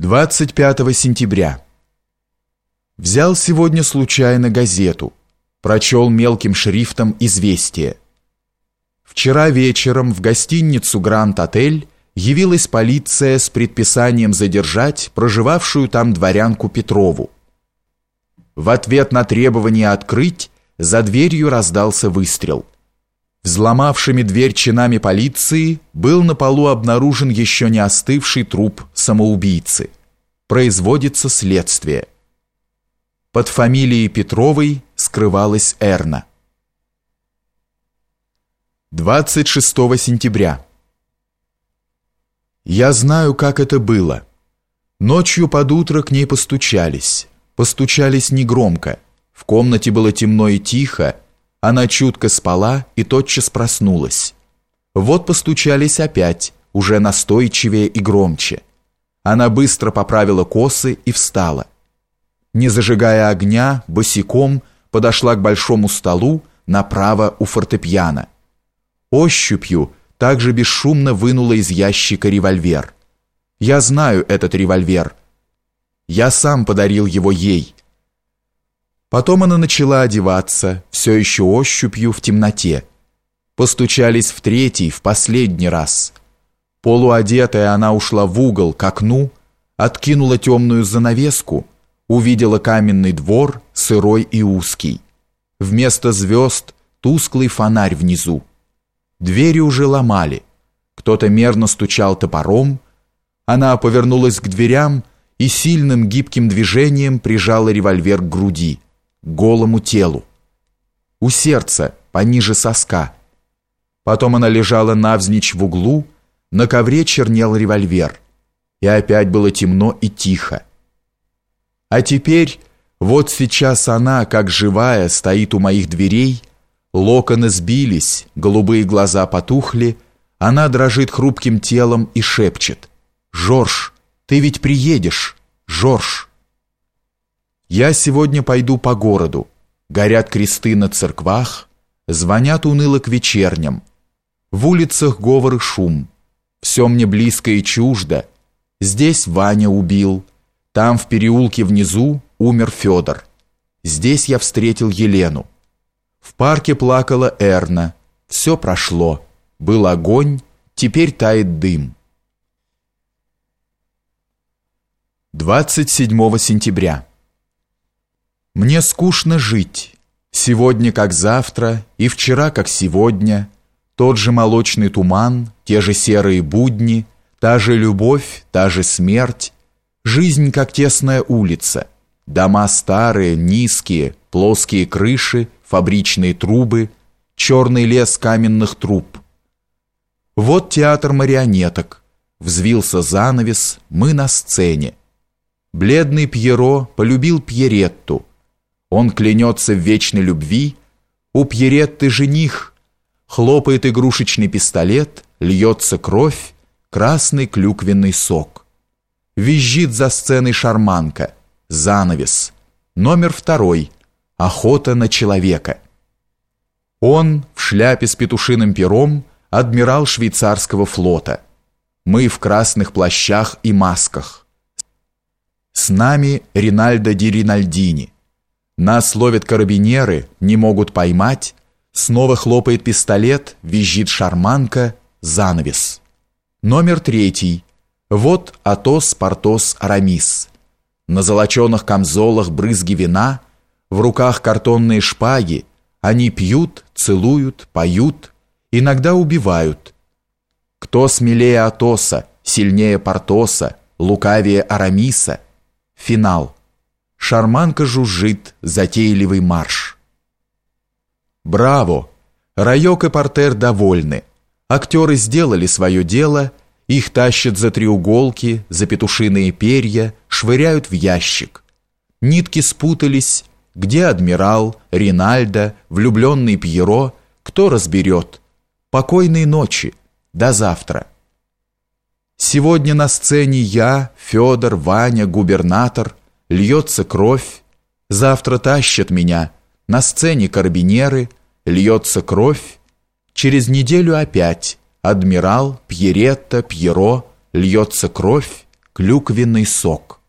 25 сентября. Взял сегодня случайно газету. Прочел мелким шрифтом известие. Вчера вечером в гостиницу «Гранд-отель» явилась полиция с предписанием задержать проживавшую там дворянку Петрову. В ответ на требование открыть за дверью раздался выстрел. Взломавшими дверь чинами полиции был на полу обнаружен еще не остывший труп самоубийцы. Производится следствие. Под фамилией Петровой скрывалась Эрна. 26 сентября. Я знаю, как это было. Ночью под утро к ней постучались. Постучались негромко. В комнате было темно и тихо, она чутко спала и тотчас проснулась. Вот постучались опять, уже настойчивее и громче. Она быстро поправила косы и встала. Не зажигая огня, босиком подошла к большому столу направо у фортепиано. Ощупью также бесшумно вынула из ящика револьвер. Я знаю этот револьвер. Я сам подарил его ей. Потом она начала одеваться, все еще ощупью в темноте. Постучались в третий, в последний раз. Полуодетая она ушла в угол, к окну, откинула темную занавеску, увидела каменный двор, сырой и узкий. Вместо звезд тусклый фонарь внизу. Двери уже ломали. Кто-то мерно стучал топором. Она повернулась к дверям и сильным гибким движением прижала револьвер к груди голому телу. У сердца, пониже соска. Потом она лежала навзничь в углу, на ковре чернел револьвер. И опять было темно и тихо. А теперь, вот сейчас она, как живая, стоит у моих дверей, локоны сбились, голубые глаза потухли, она дрожит хрупким телом и шепчет. «Жорж, ты ведь приедешь, Жорж!» Я сегодня пойду по городу. Горят кресты на церквах, звонят уныло к вечерням. В улицах говор и шум. Все мне близко и чуждо. Здесь Ваня убил, там в переулке внизу умер Федор. Здесь я встретил Елену. В парке плакала Эрна. Все прошло. Был огонь, теперь тает дым. 27 сентября. Мне скучно жить. Сегодня как завтра, и вчера как сегодня. Тот же молочный туман, те же серые будни, та же любовь, та же смерть. Жизнь как тесная улица. Дома старые, низкие, плоские крыши, фабричные трубы, черный лес каменных труб. Вот театр марионеток. Взвился занавес, мы на сцене. Бледный Пьеро полюбил Пьеретту. Он клянется в вечной любви, у Пьеретты жених, хлопает игрушечный пистолет, льется кровь, красный клюквенный сок. Визжит за сценой шарманка, занавес. Номер второй, охота на человека. Он в шляпе с петушиным пером, адмирал швейцарского флота. Мы в красных плащах и масках. С нами Ринальдо ди Ринальдини. Нас ловят карабинеры, не могут поймать. Снова хлопает пистолет, визжит шарманка, занавес. Номер третий. Вот Атос, Портос, Арамис. На золоченых камзолах брызги вина, в руках картонные шпаги. Они пьют, целуют, поют, иногда убивают. Кто смелее Атоса, сильнее Портоса, лукавее Арамиса? Финал. Шарманка жужжит, затейливый марш. Браво! Райок и Портер довольны. Актеры сделали свое дело, их тащат за треуголки, за петушиные перья, швыряют в ящик. Нитки спутались, где адмирал, Ринальдо, влюбленный Пьеро, кто разберет. Покойной ночи, до завтра. Сегодня на сцене я, Федор, Ваня, губернатор – льется кровь, завтра тащат меня, на сцене карабинеры, льется кровь, через неделю опять адмирал, Пьеретта, Пьеро, льется кровь, клюквенный сок.